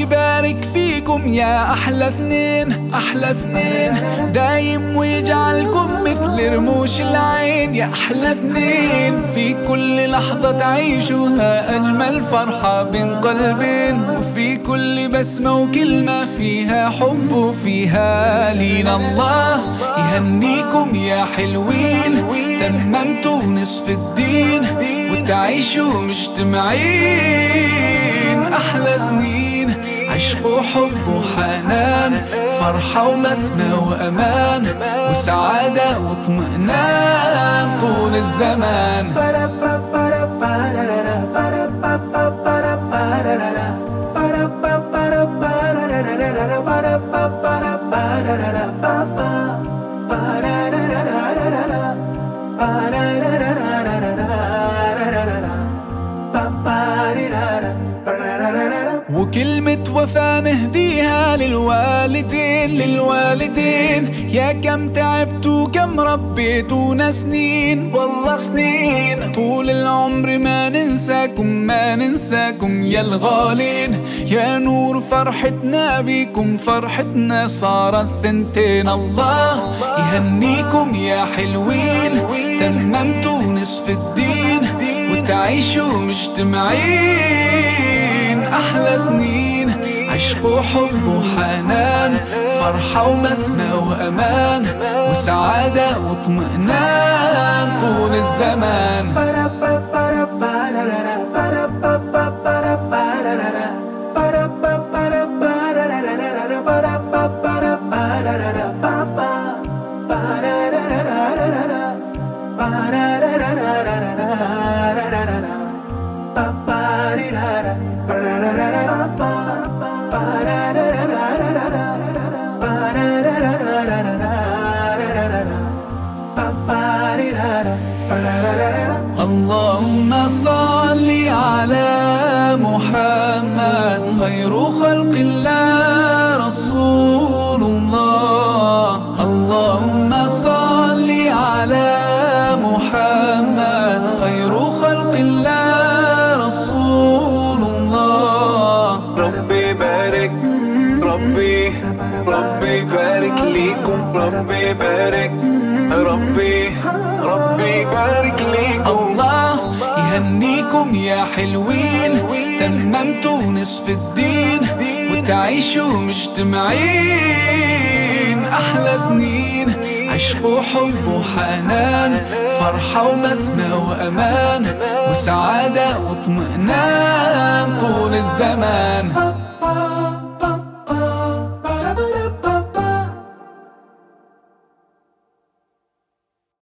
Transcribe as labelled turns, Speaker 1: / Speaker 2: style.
Speaker 1: يبارك فيكم يا أحلى اثنين أحلى اثنين. دايم ويجعلكم مثل رموش العين يا أحلى اثنين. في كل لحظة تعيشوها أجمل فرحة بين قلبين. وفي كل بسمة وكلمة فيها حب وفيها لين الله. يهنيكم يا حلوين تممتوا نصف الدين وتعيشوا مجتمعين. وحب وحنان فرحة وبسمة وأمان وسعادة واطمئنان طول الزمان. وكلمة وفاة نهديها للوالدين للوالدين. يا كم تعبتوا كم ربيتونا سنين. والله سنين. طول العمر ما ننساكم ما ننساكم يا الغالين. يا نور فرحتنا بيكم فرحتنا صارت ثنتين. الله يهنيكم يا حلوين. تممتوا نصف الدين وتعيشوا مجتمعين. أحلى سنين. عشق وحب وحنان فرحة وبسمة وأمان وسعادة واطمئنان طول الزمان. اللهم
Speaker 2: ربي ربي بارك ليكم ربي بارك ربي ربي بارك ليكم.
Speaker 1: الله يهنيكم يا حلوين تممتوا نصف الدين وتعيشوا مجتمعين. أحلى سنين عشق وحب وحنان فرحة وبسمة وأمان وسعادة واطمئنان طول الزمان.